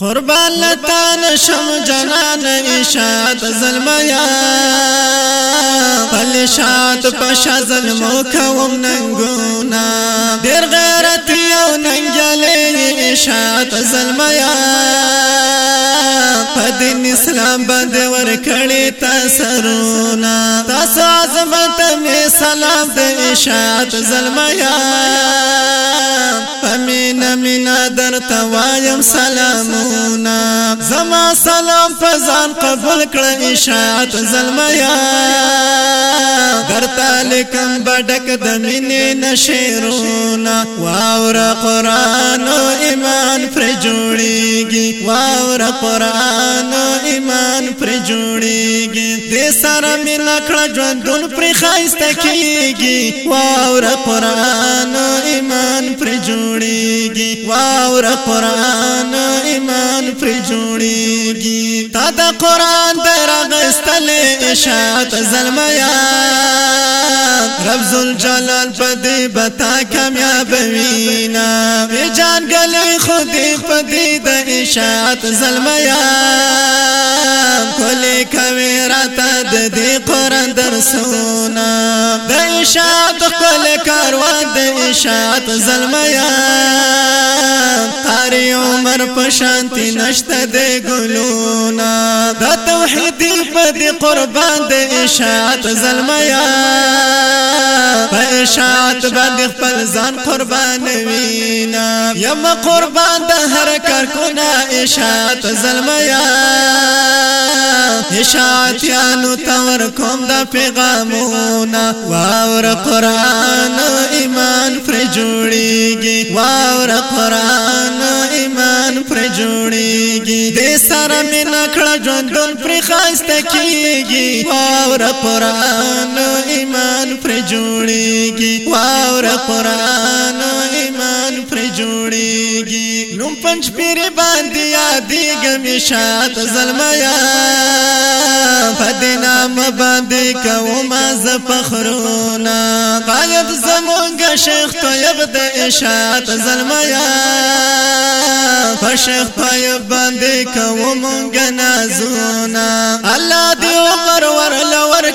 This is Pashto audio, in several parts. قربان لتا نشم جنان ویشات ظلمیا پلشات پشا ظلمو کوم ننگونا دیر غیرتی او ننگلی ویشات ظلمیا پدین اسلام باندې ور کړی تاسرونا تاس عظمت می سلام دې ویشات ظلمیا مینا در توایم سلامونا زما سلام فزان قبول کړه اشاعت زلمیا در تالکم بډک د مینې نشیرونا واور قران او ایمان پر جوړیږي واور قران او ایمان پر جوړیږي دې سره مینا کړه ژوندون پر خایسته کیږي واور قران او ایمان پر جوړیږي واور قران ایمان پر جوړيږي تا د قران درغستل اشاعت زلمیا رب ذل جلال پدې بتا کامیاب وینا وی جان گله خو دې پدې د اشاعت زلمیا ته دې قران درسونه د اشاعت خپل کاروان د اشاعت زلمیا قاری عمر پشانتی نشت دی گلونا دا توحیدی توحید قربان د اشاعت زلمیا شاعت باندې خپل ځان قربانوي نا یم قربان د هر کار کو نا اشاعت زلمیا اشاعت یانو تور کوم د پیغامونا واور قران ایمان پر جوړیږي واور قران ایمان پر جوړیږي د سره مینا کړه ژوندون پر خاسته کیږي واور قران ایمان پر جوړیږي واور قران ایمان پر جوړيږي نو پنځ پیر باندې یادې غمې شات زلمیا فدنا م باندې کوما ز فخرونا غایب زمونږ شیخ طيب د اشاعت زلمیا فشیخ طيب باندې کوما غنا زونا الله دی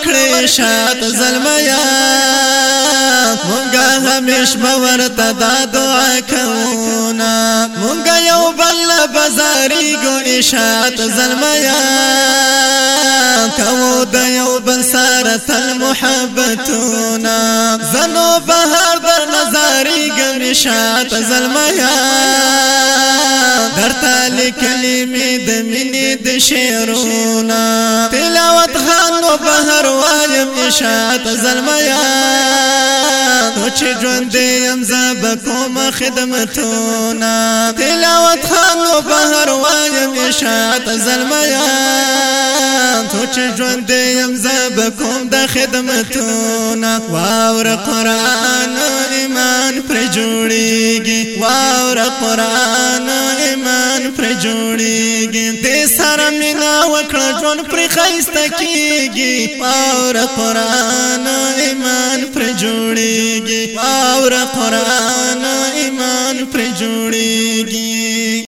کړې شات زلمیا مونږه همیش مورته دا دعا کونا مونږه یو بل بازاري ګونې شات زلمیا کوو د یو بل سره تل محبتونا زنو بهر در نظاري ګونې شات زلمیا هرتا لیکلی من د مینې د شعرونه تلاوت خان نو بهر وایم اشاعت زلمیا نو چې ژوند یم زب کوم خدمتونا تلاوت خان نو بهر وایم اشاعت زلمیا نو چې ژوند یم زب کوم د خدمتونه واور قران ایمان پر جوړیږي واور قران ایمان ګمان پر جوړیږي دې سره مینا وکړه ژوند پر خیسته کیږي پاور قران ایمان پر جوړیږي پاور قران